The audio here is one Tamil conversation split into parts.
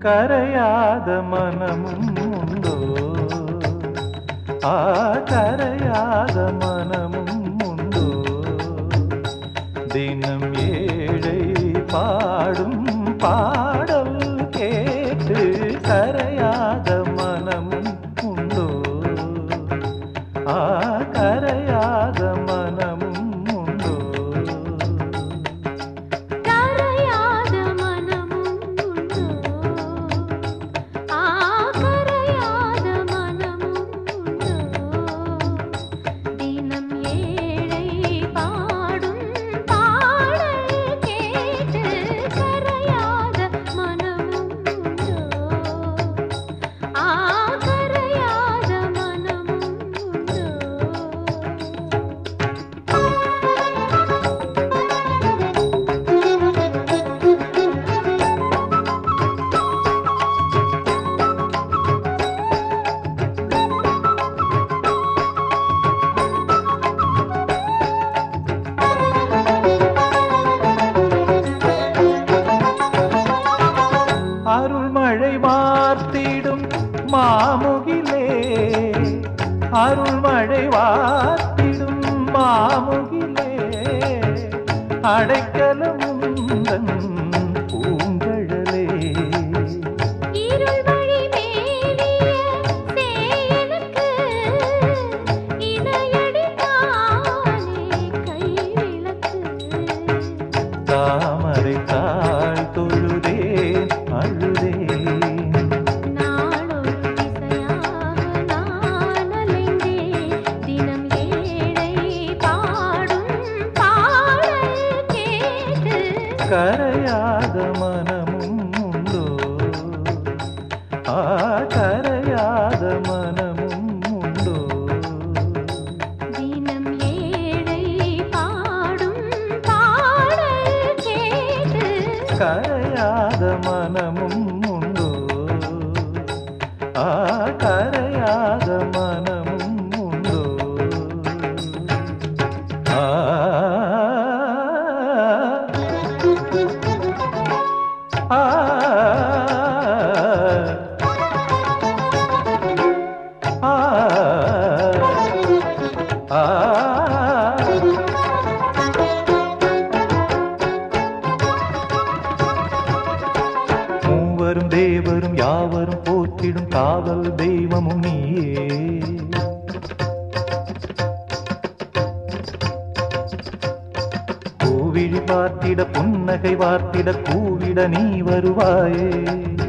கரையாத மனமும் உண்டோ ஆ கரையாத மனமும் உண்டோ தினம் ஏழை பாடும் பா வார்த்திடும் மாமுகிலே. அருள்மழை வார்த்திடும் மாமுகிலே. அடைக்கலம் உந்தன் பூங்கழலே. கரையாத மனமும் உண்டோ? ஆ கரையாத மனமும் உண்டோ? தினம் ஏழை பாடும் பாடல் கேட்டு கரையாத மூவரும் தேவரும் யாவரும் போற்றிடும் காவல் தெய்வமும் நீயே. வார்த்திட புன்னகை வார்த்திட கூவிட நீ வருவாயே.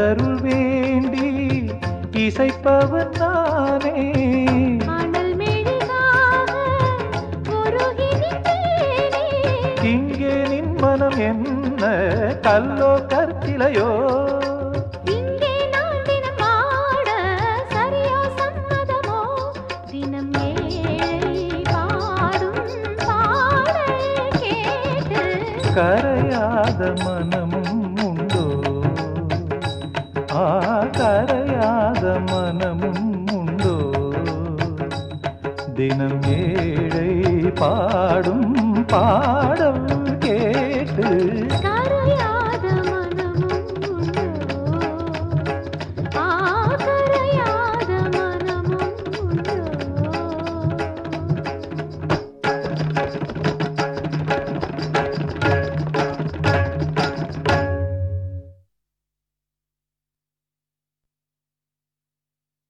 உனதருள் வேண்டி உருகி நின்றேனே இங்கே நின் மனம் என்ன? கல்லோ கற்சிலையோ இங்கே நான் ஆ கரையாத மனமும் உண்டோ? தினம் ஏழை பாடும் பாடல்